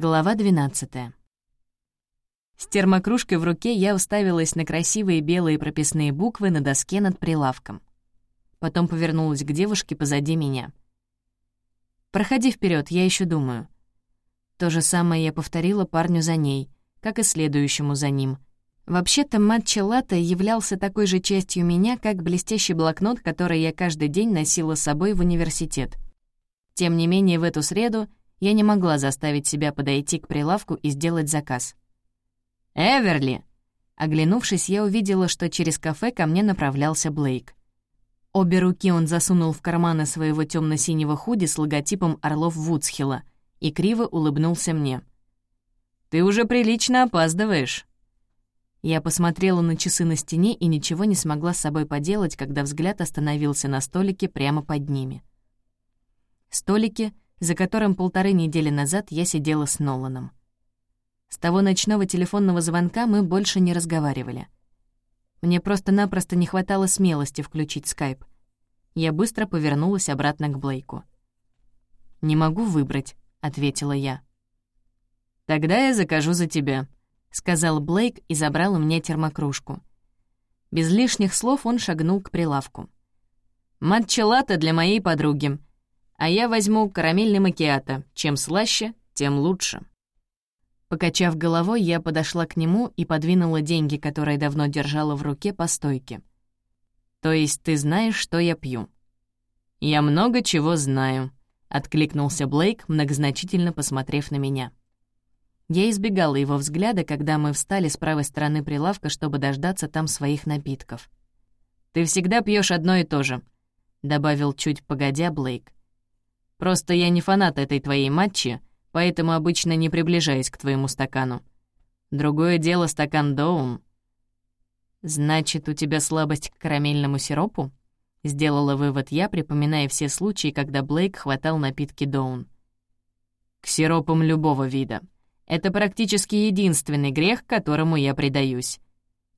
Глава 12. С термокружкой в руке я уставилась на красивые белые прописные буквы на доске над прилавком. Потом повернулась к девушке позади меня. «Проходи вперед, я еще думаю». То же самое я повторила парню за ней, как и следующему за ним. Вообще-то матча латте являлся такой же частью меня, как блестящий блокнот, который я каждый день носила с собой в университет. Тем не менее, в эту среду — я не могла заставить себя подойти к прилавку и сделать заказ. «Эверли!» Оглянувшись, я увидела, что через кафе ко мне направлялся Блейк. Обе руки он засунул в карманы своего темно синего худи с логотипом орлов Вудсхилла и криво улыбнулся мне. «Ты уже прилично опаздываешь». Я посмотрела на часы на стене и ничего не смогла с собой поделать, когда взгляд остановился на столике прямо под ними. Столики — за которым полторы недели назад я сидела с Ноланом. С того ночного телефонного звонка мы больше не разговаривали. Мне просто-напросто не хватало смелости включить скайп. Я быстро повернулась обратно к Блейку. «Не могу выбрать», — ответила я. «Тогда я закажу за тебя», — сказал Блейк и забрал у меня термокружку. Без лишних слов он шагнул к прилавку. «Матча для моей подруги», а я возьму карамельный макиато. Чем слаще, тем лучше». Покачав головой, я подошла к нему и подвинула деньги, которые давно держала в руке, по стойке. «То есть ты знаешь, что я пью?» «Я много чего знаю», — откликнулся Блейк, многозначительно посмотрев на меня. Я избегала его взгляда, когда мы встали с правой стороны прилавка, чтобы дождаться там своих напитков. «Ты всегда пьешь одно и то же», — добавил чуть погодя Блейк. Просто я не фанат этой твоей матчи, поэтому обычно не приближаюсь к твоему стакану. Другое дело стакан Доун. Значит, у тебя слабость к карамельному сиропу? Сделала вывод я, припоминая все случаи, когда Блейк хватал напитки Доун. К сиропам любого вида. Это практически единственный грех, которому я предаюсь.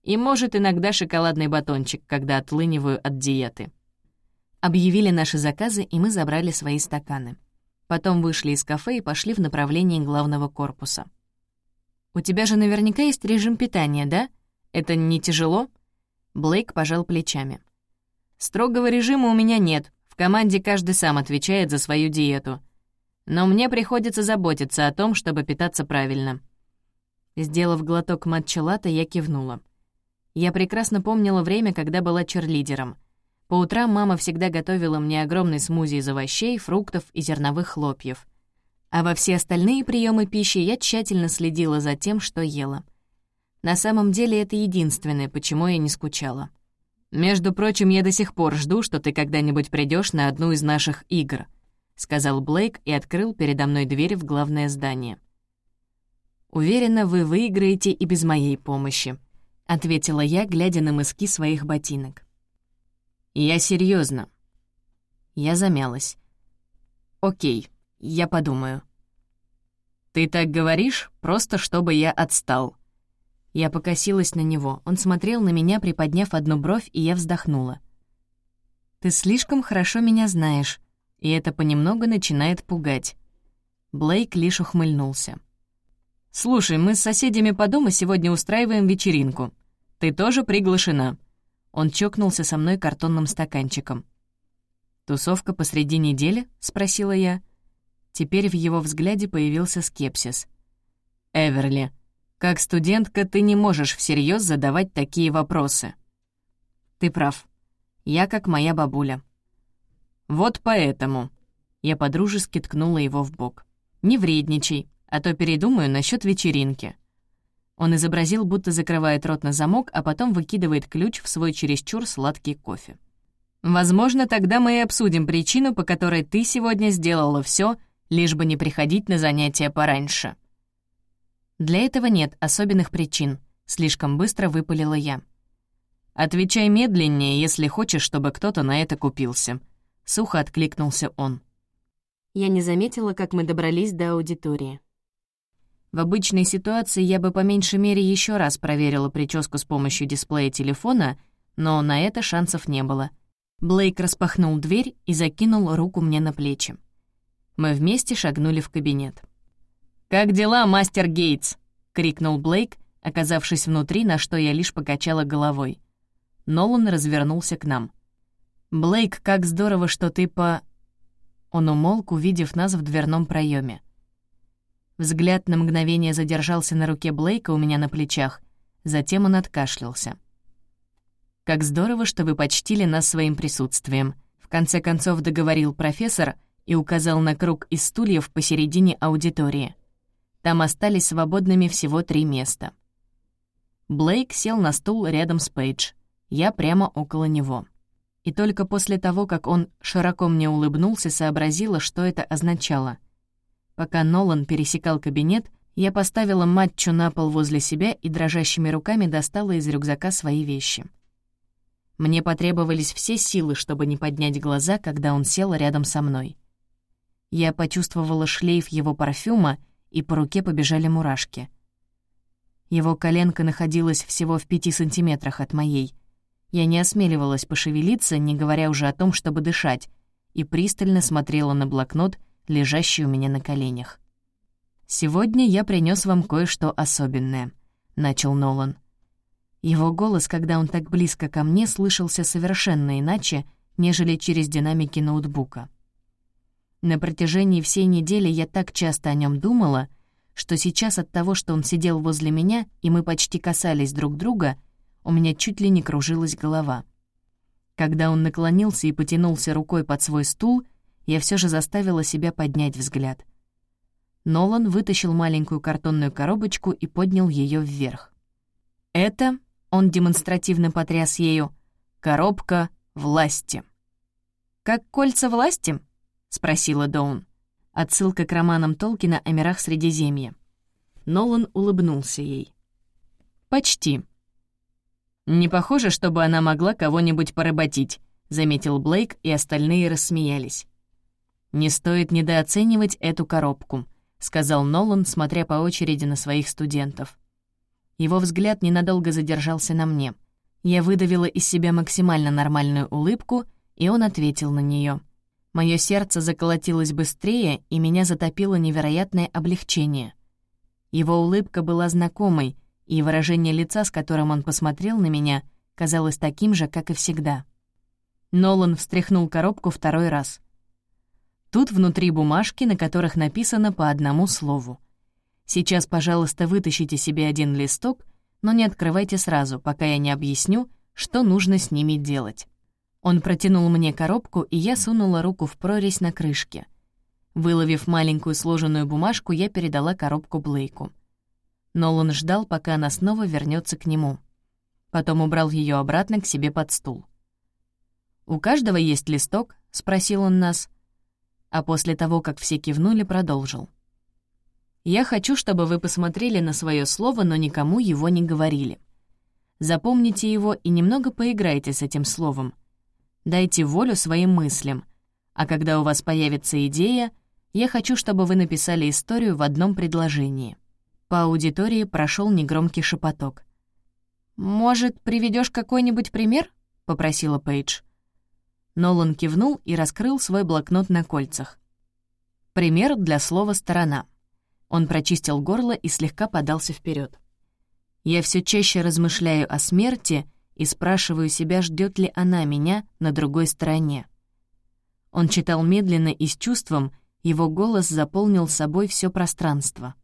И, может, иногда шоколадный батончик, когда отлыниваю от диеты. Объявили наши заказы, и мы забрали свои стаканы. Потом вышли из кафе и пошли в направлении главного корпуса. «У тебя же наверняка есть режим питания, да? Это не тяжело?» Блейк пожал плечами. «Строгого режима у меня нет. В команде каждый сам отвечает за свою диету. Но мне приходится заботиться о том, чтобы питаться правильно». Сделав глоток матча я кивнула. Я прекрасно помнила время, когда была черлидером — по утрам мама всегда готовила мне огромный смузи из овощей, фруктов и зерновых хлопьев. А во все остальные приемы пищи я тщательно следила за тем, что ела. На самом деле это единственное, почему я не скучала. «Между прочим, я до сих пор жду, что ты когда-нибудь придешь на одну из наших игр», — сказал Блейк и открыл передо мной дверь в главное здание. «Уверена, вы выиграете и без моей помощи», — ответила я, глядя на мыски своих ботинок. «Я серьезно. Я замялась. «Окей, я подумаю». «Ты так говоришь, просто чтобы я отстал». Я покосилась на него. Он смотрел на меня, приподняв одну бровь, и я вздохнула. «Ты слишком хорошо меня знаешь, и это понемногу начинает пугать». Блейк лишь ухмыльнулся. «Слушай, мы с соседями по дому сегодня устраиваем вечеринку. Ты тоже приглашена. Он чокнулся со мной картонным стаканчиком. «Тусовка посреди недели?» — спросила я. Теперь в его взгляде появился скепсис. «Эверли, как студентка ты не можешь всерьез задавать такие вопросы». «Ты прав. Я как моя бабуля». «Вот поэтому...» Я подружески ткнула его в бок. «Не вредничай, а то передумаю насчет вечеринки». Он изобразил, будто закрывает рот на замок, а потом выкидывает ключ в свой чересчур сладкий кофе. «Возможно, тогда мы и обсудим причину, по которой ты сегодня сделала все, лишь бы не приходить на занятия пораньше». «Для этого нет особенных причин», — слишком быстро выпалила я. «Отвечай медленнее, если хочешь, чтобы кто-то на это купился», — сухо откликнулся он. Я не заметила, как мы добрались до аудитории. В обычной ситуации я бы по меньшей мере еще раз проверила прическу с помощью дисплея телефона, но на это шансов не было. Блейк распахнул дверь и закинул руку мне на плечи. Мы вместе шагнули в кабинет. «Как дела, мастер Гейтс?» — крикнул Блейк, оказавшись внутри, на что я лишь покачала головой. Нолан развернулся к нам. «Блейк, как здорово, что ты по...» Он умолк, увидев нас в дверном проеме. Взгляд на мгновение задержался на руке Блейка у меня на плечах, затем он откашлялся. «Как здорово, что вы почтили нас своим присутствием», — в конце концов договорил профессор и указал на круг из стульев посередине аудитории. Там остались свободными всего три места. Блейк сел на стул рядом с Пейдж, я прямо около него. И только после того, как он широко мне улыбнулся, сообразила, что это означало. Пока Нолан пересекал кабинет, я поставила матчу на пол возле себя и дрожащими руками достала из рюкзака свои вещи. Мне потребовались все силы, чтобы не поднять глаза, когда он сел рядом со мной. Я почувствовала шлейф его парфюма, и по руке побежали мурашки. Его коленка находилась всего в пяти сантиметрах от моей. Я не осмеливалась пошевелиться, не говоря уже о том, чтобы дышать, и пристально смотрела на блокнот, лежащий у меня на коленях. «Сегодня я принес вам кое-что особенное», — начал Нолан. Его голос, когда он так близко ко мне, слышался совершенно иначе, нежели через динамики ноутбука. На протяжении всей недели я так часто о нем думала, что сейчас от того, что он сидел возле меня, и мы почти касались друг друга, у меня чуть ли не кружилась голова. Когда он наклонился и потянулся рукой под свой стул, я все же заставила себя поднять взгляд. Нолан вытащил маленькую картонную коробочку и поднял ее вверх. «Это...» — он демонстративно потряс ею. «Коробка власти». «Как кольца власти?» — спросила Доун. Отсылка к романам Толкина о мирах Средиземья. Нолан улыбнулся ей. «Почти». «Не похоже, чтобы она могла кого-нибудь поработить», — заметил Блейк, и остальные рассмеялись. «Не стоит недооценивать эту коробку», — сказал Нолан, смотря по очереди на своих студентов. Его взгляд ненадолго задержался на мне. Я выдавила из себя максимально нормальную улыбку, и он ответил на нее. Моё сердце заколотилось быстрее, и меня затопило невероятное облегчение. Его улыбка была знакомой, и выражение лица, с которым он посмотрел на меня, казалось таким же, как и всегда. Нолан встряхнул коробку второй раз — Тут внутри бумажки, на которых написано по одному слову. Сейчас, пожалуйста, вытащите себе один листок, но не открывайте сразу, пока я не объясню, что нужно с ними делать. Он протянул мне коробку, и я сунула руку в прорезь на крышке. Выловив маленькую сложенную бумажку, я передала коробку Блейку. Нолан ждал, пока она снова вернется к нему. Потом убрал ее обратно к себе под стул. «У каждого есть листок?» — спросил он нас — а после того, как все кивнули, продолжил. «Я хочу, чтобы вы посмотрели на свое слово, но никому его не говорили. Запомните его и немного поиграйте с этим словом. Дайте волю своим мыслям, а когда у вас появится идея, я хочу, чтобы вы написали историю в одном предложении». По аудитории прошел негромкий шепоток. «Может, приведешь какой-нибудь пример?» — попросила Пейдж. Нолан кивнул и раскрыл свой блокнот на кольцах. Пример для слова «сторона». Он прочистил горло и слегка подался вперед. Я все чаще размышляю о смерти и спрашиваю себя, ждет ли она меня на другой стороне. Он читал медленно и с чувством, его голос заполнил собой все пространство.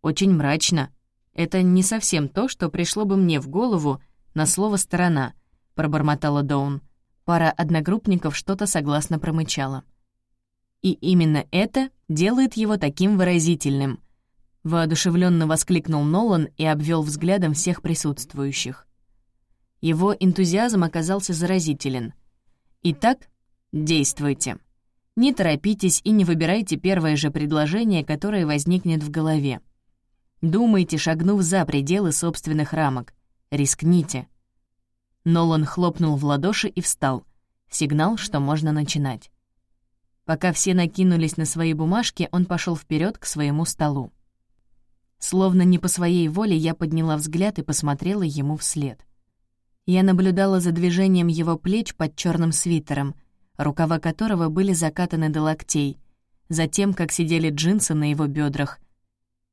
Очень мрачно. Это не совсем то, что пришло бы мне в голову на слово «сторона», — пробормотала Доун. Пара одногруппников что-то согласно промычала. И именно это делает его таким выразительным. Воодушевленно воскликнул Нолан и обвел взглядом всех присутствующих. Его энтузиазм оказался заразителен. Итак, действуйте. Не торопитесь и не выбирайте первое же предложение, которое возникнет в голове. Думайте, шагнув за пределы собственных рамок. Рискните. Нолан хлопнул в ладоши и встал. Сигнал, что можно начинать. Пока все накинулись на свои бумажки, он пошел вперед к своему столу. Словно не по своей воле я подняла взгляд и посмотрела ему вслед. Я наблюдала за движением его плеч под черным свитером, рукава которого были закатаны до локтей, за тем, как сидели джинсы на его бедрах,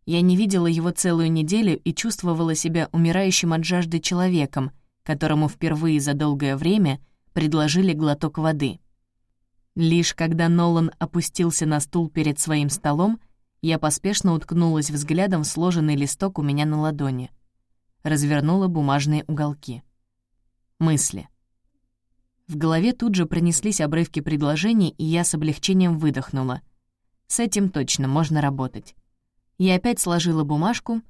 Я не видела его целую неделю и чувствовала себя умирающим от жажды человеком, которому впервые за долгое время предложили глоток воды. Лишь когда Нолан опустился на стул перед своим столом, я поспешно уткнулась взглядом в сложенный листок у меня на ладони. Развернула бумажные уголки. Мысли. В голове тут же пронеслись обрывки предложений, и я с облегчением выдохнула. С этим точно можно работать. Я опять сложила бумажку,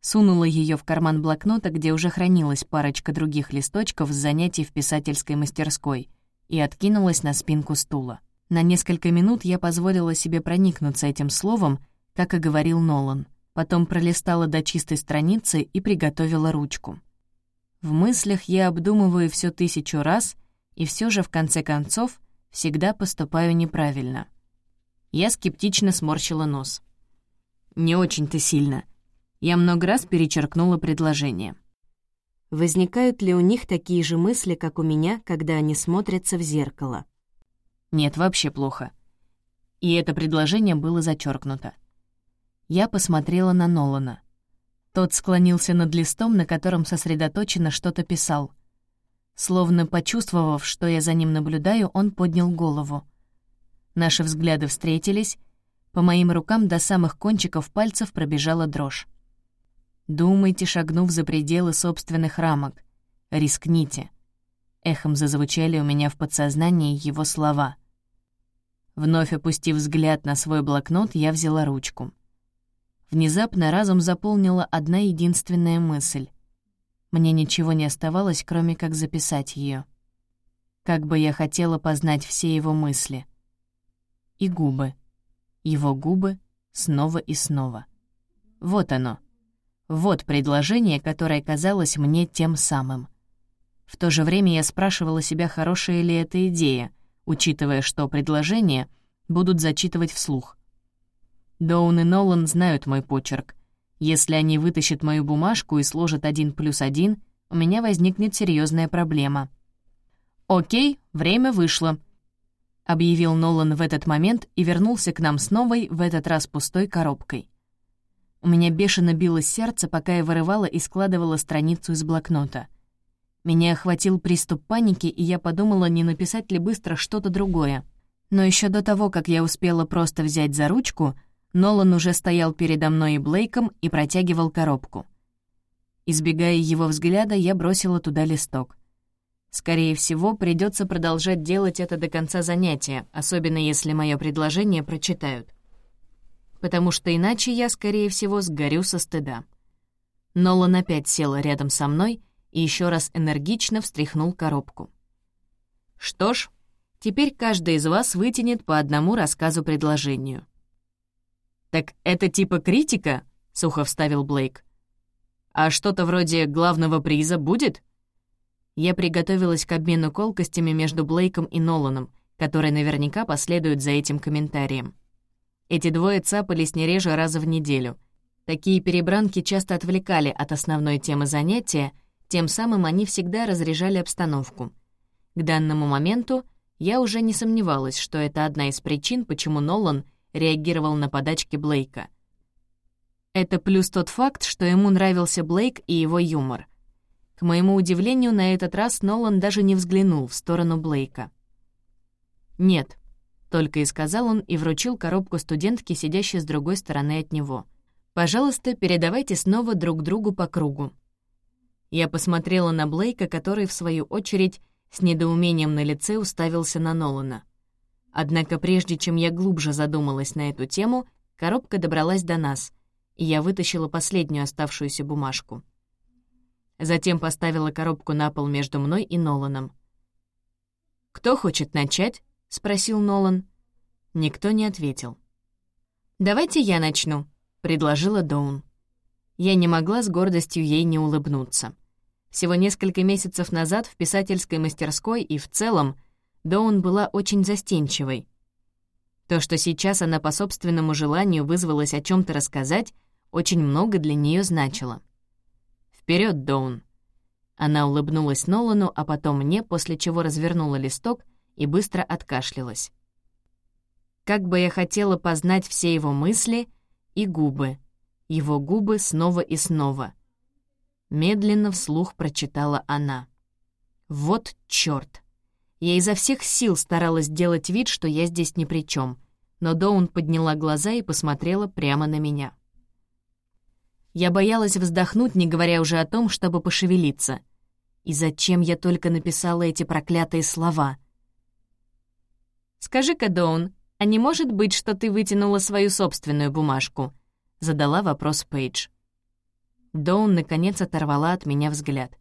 сунула ее в карман блокнота, где уже хранилась парочка других листочков с занятий в писательской мастерской, и откинулась на спинку стула. На несколько минут я позволила себе проникнуться этим словом, как и говорил Нолан. Потом пролистала до чистой страницы и приготовила ручку. В мыслях я обдумываю все тысячу раз, и все же, в конце концов, всегда поступаю неправильно. Я скептично сморщила нос. Не очень-то сильно. Я много раз перечеркнула предложение. Возникают ли у них такие же мысли, как у меня, когда они смотрятся в зеркало? Нет, вообще плохо. И это предложение было зачеркнуто. Я посмотрела на Нолана. Тот склонился над листом, на котором сосредоточенно что-то писал. Словно почувствовав, что я за ним наблюдаю, он поднял голову. Наши взгляды встретились, по моим рукам до самых кончиков пальцев пробежала дрожь. «Думайте, шагнув за пределы собственных рамок. Рискните». Эхом зазвучали у меня в подсознании его слова. Вновь опустив взгляд на свой блокнот, я взяла ручку. Внезапно разум заполнила одна единственная мысль. Мне ничего не оставалось, кроме как записать ее. Как бы я хотела познать все его мысли. И губы его губы снова и снова. Вот оно. Вот предложение, которое казалось мне тем самым. В то же время я спрашивала себя, хорошая ли эта идея, учитывая, что предложения будут зачитывать вслух. Доун и Нолан знают мой почерк. Если они вытащат мою бумажку и сложат один плюс один, у меня возникнет серьезная проблема. «Окей, время вышло», объявил Нолан в этот момент и вернулся к нам с новой, в этот раз пустой коробкой. У меня бешено билось сердце, пока я вырывала и складывала страницу из блокнота. Меня охватил приступ паники, и я подумала, не написать ли быстро что-то другое. Но еще до того, как я успела просто взять за ручку, Нолан уже стоял передо мной и Блейком и протягивал коробку. Избегая его взгляда, я бросила туда листок. Скорее всего, придется продолжать делать это до конца занятия, особенно если мое предложение прочитают. Потому что иначе я, скорее всего, сгорю со стыда. Нолан опять сел рядом со мной и еще раз энергично встряхнул коробку. Что ж, теперь каждый из вас вытянет по одному рассказу-предложению. «Так это типа критика?» — сухо вставил Блейк. «А что-то вроде главного приза будет?» Я приготовилась к обмену колкостями между Блейком и Ноланом, которые наверняка последуют за этим комментарием. Эти двое цапались не реже раза в неделю. Такие перебранки часто отвлекали от основной темы занятия, тем самым они всегда разряжали обстановку. К данному моменту я уже не сомневалась, что это одна из причин, почему Нолан реагировал на подачки Блейка. Это плюс тот факт, что ему нравился Блейк и его юмор — к моему удивлению, на этот раз Нолан даже не взглянул в сторону Блейка. «Нет», — только и сказал он и вручил коробку студентке, сидящей с другой стороны от него. «Пожалуйста, передавайте снова друг другу по кругу». Я посмотрела на Блейка, который, в свою очередь, с недоумением на лице уставился на Нолана. Однако прежде чем я глубже задумалась на эту тему, коробка добралась до нас, и я вытащила последнюю оставшуюся бумажку — Затем поставила коробку на пол между мной и Ноланом. «Кто хочет начать?» — спросил Нолан. Никто не ответил. «Давайте я начну», — предложила Доун. Я не могла с гордостью ей не улыбнуться. Всего несколько месяцев назад в писательской мастерской и в целом Доун была очень застенчивой. То, что сейчас она по собственному желанию вызвалась о чем то рассказать, очень много для нее значило. Вперед, Доун!» Она улыбнулась Нолану, а потом мне, после чего развернула листок и быстро откашлялась. Как бы я хотела познать все его мысли и губы, Его губы снова и снова. Медленно вслух прочитала она. «Вот чёрт!» Я изо всех сил старалась делать вид, что я здесь ни при чем, но Доун подняла глаза и посмотрела прямо на меня. Я боялась вздохнуть, не говоря уже о том, чтобы пошевелиться. И зачем я только написала эти проклятые слова? «Скажи-ка, Доун, а не может быть, что ты вытянула свою собственную бумажку?» — задала вопрос Пейдж. Доун, наконец, оторвала от меня взгляд.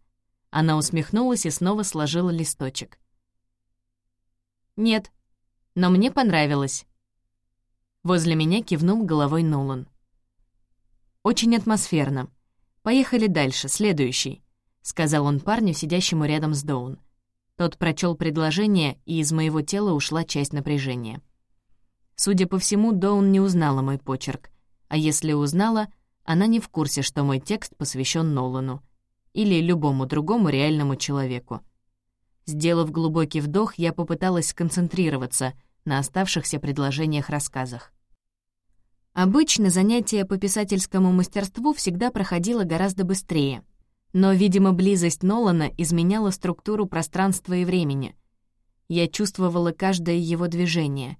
Она усмехнулась и снова сложила листочек. «Нет, но мне понравилось». Возле меня кивнул головой Нолан. «Очень атмосферно. Поехали дальше, следующий», — сказал он парню, сидящему рядом с Доун. Тот прочел предложение, и из моего тела ушла часть напряжения. Судя по всему, Доун не узнала мой почерк, а если узнала, она не в курсе, что мой текст посвящен Нолану или любому другому реальному человеку. Сделав глубокий вдох, я попыталась сконцентрироваться на оставшихся предложениях-рассказах. Обычно занятие по писательскому мастерству всегда проходило гораздо быстрее. Но, видимо, близость Нолана изменяла структуру пространства и времени. Я чувствовала каждое его движение.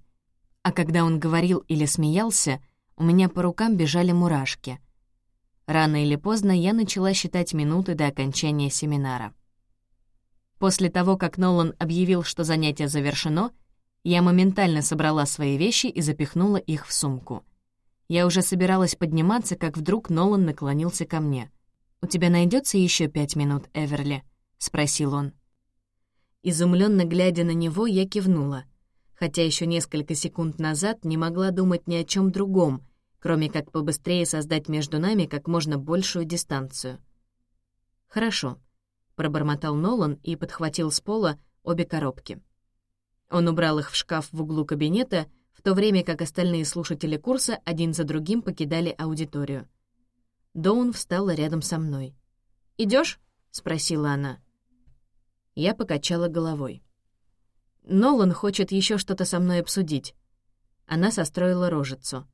А когда он говорил или смеялся, у меня по рукам бежали мурашки. Рано или поздно я начала считать минуты до окончания семинара. После того, как Нолан объявил, что занятие завершено, я моментально собрала свои вещи и запихнула их в сумку. Я уже собиралась подниматься, как вдруг Нолан наклонился ко мне. «У тебя найдется еще пять минут, Эверли?» — спросил он. Изумленно глядя на него, я кивнула, хотя еще несколько секунд назад не могла думать ни о чем другом, кроме как побыстрее создать между нами как можно большую дистанцию. «Хорошо», пробормотал Нолан и подхватил с пола обе коробки. Он убрал их в шкаф в углу кабинета, в то время как остальные слушатели курса один за другим покидали аудиторию. Доун встала рядом со мной. Идешь? спросила она. Я покачала головой. Нолан хочет еще что-то со мной обсудить. Она состроила рожицу.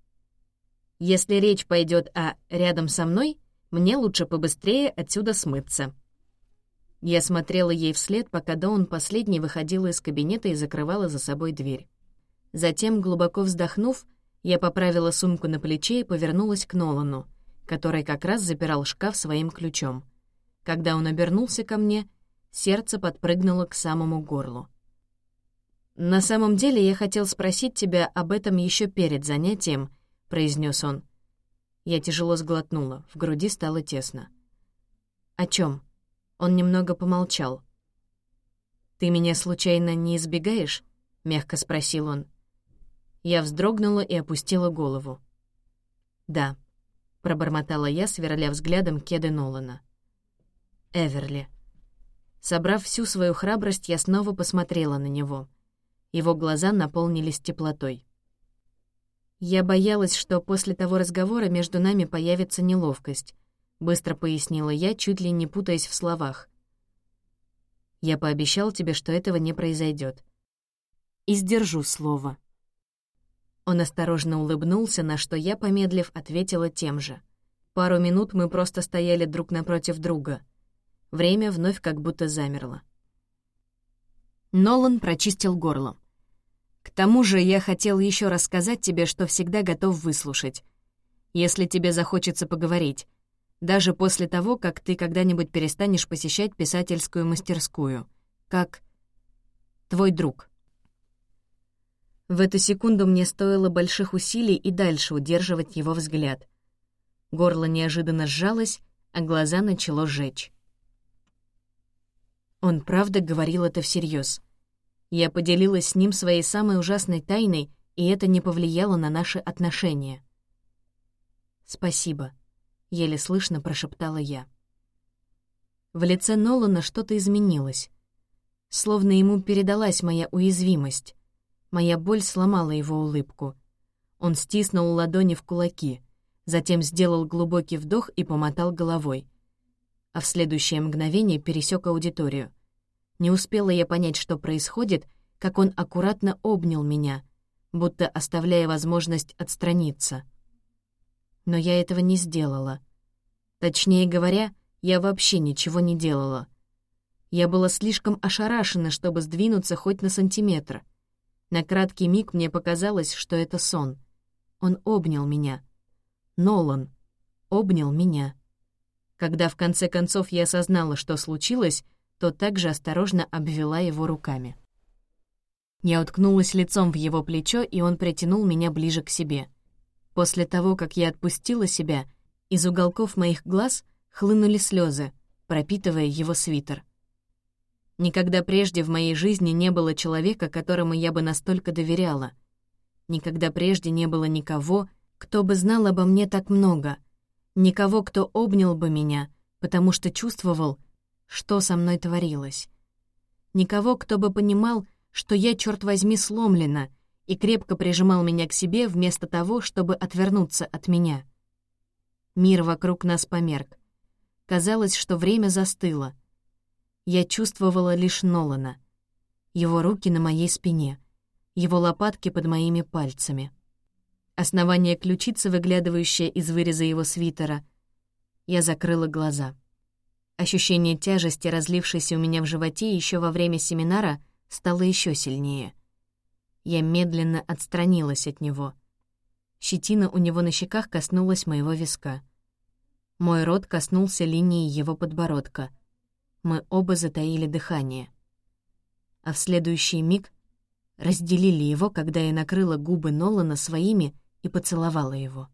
Если речь пойдет о «рядом со мной», мне лучше побыстрее отсюда смыться. Я смотрела ей вслед, пока Доун последний выходила из кабинета и закрывала за собой дверь. Затем, глубоко вздохнув, я поправила сумку на плече и повернулась к Нолану, который как раз запирал шкаф своим ключом. Когда он обернулся ко мне, сердце подпрыгнуло к самому горлу. «На самом деле я хотел спросить тебя об этом еще перед занятием», — произнес он. Я тяжело сглотнула, в груди стало тесно. «О чем? Он немного помолчал. «Ты меня случайно не избегаешь?» — мягко спросил он. Я вздрогнула и опустила голову. «Да», — пробормотала я, сверля взглядом кеды Нолана. «Эверли». Собрав всю свою храбрость, я снова посмотрела на него. Его глаза наполнились теплотой. Я боялась, что после того разговора между нами появится неловкость, — быстро пояснила я, чуть ли не путаясь в словах. «Я пообещал тебе, что этого не произойдет. И сдержу слово». Он осторожно улыбнулся, на что я, помедлив, ответила тем же. Пару минут мы просто стояли друг напротив друга. Время вновь как будто замерло. Нолан прочистил горло. «К тому же я хотел еще рассказать тебе, что всегда готов выслушать. Если тебе захочется поговорить, даже после того, как ты когда-нибудь перестанешь посещать писательскую мастерскую, как твой друг. В эту секунду мне стоило больших усилий и дальше удерживать его взгляд. Горло неожиданно сжалось, а глаза начало жечь. Он правда говорил это всерьез. Я поделилась с ним своей самой ужасной тайной, и это не повлияло на наши отношения. «Спасибо», еле слышно прошептала я. В лице Нолана что-то изменилось. Словно ему передалась моя уязвимость. Моя боль сломала его улыбку. Он стиснул ладони в кулаки, затем сделал глубокий вдох и помотал головой. А в следующее мгновение пересек аудиторию. Не успела я понять, что происходит, как он аккуратно обнял меня, будто оставляя возможность отстраниться — Но я этого не сделала. Точнее говоря, я вообще ничего не делала. Я была слишком ошарашена, чтобы сдвинуться хоть на сантиметр. На краткий миг мне показалось, что это сон. Он обнял меня. Нолан обнял меня. Когда в конце концов я осознала, что случилось, то также осторожно обвела его руками. Я уткнулась лицом в его плечо, и он притянул меня ближе к себе. После того, как я отпустила себя, из уголков моих глаз хлынули слезы, пропитывая его свитер. Никогда прежде в моей жизни не было человека, которому я бы настолько доверяла. Никогда прежде не было никого, кто бы знал обо мне так много. Никого, кто обнял бы меня, потому что чувствовал, что со мной творилось. Никого, кто бы понимал, что я, черт возьми, сломлена — и крепко прижимал меня к себе вместо того, чтобы отвернуться от меня. Мир вокруг нас померк. Казалось, что время застыло. Я чувствовала лишь Нолана. Его руки на моей спине, его лопатки под моими пальцами. Основание ключицы, выглядывающее из выреза его свитера. Я закрыла глаза. Ощущение тяжести, разлившейся у меня в животе еще во время семинара, стало еще сильнее — я медленно отстранилась от него. Щетина у него на щеках коснулась моего виска. Мой рот коснулся линии его подбородка. Мы оба затаили дыхание. А в следующий миг разделили его, когда я накрыла губы Нолана своими и поцеловала его.